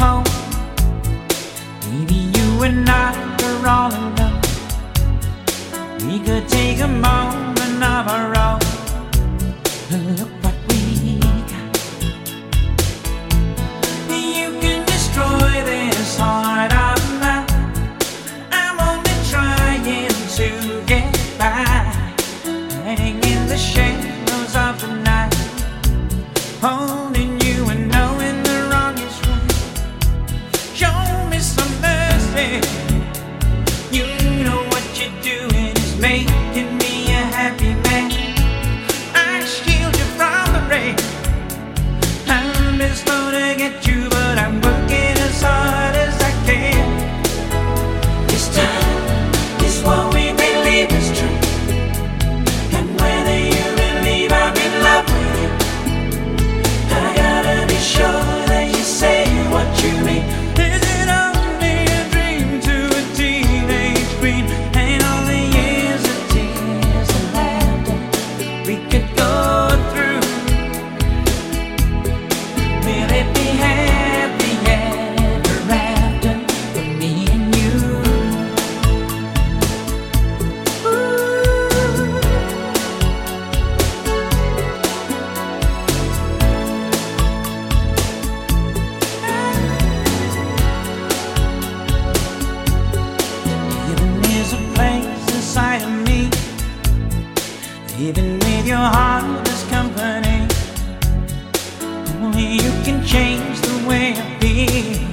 home. Maybe you and I are all alone. We could take a moment of our own and look what we got. You can destroy this heart of mine. I'm only trying to get by, hanging the shade. Even with your heartless company, only you can change the way I feel.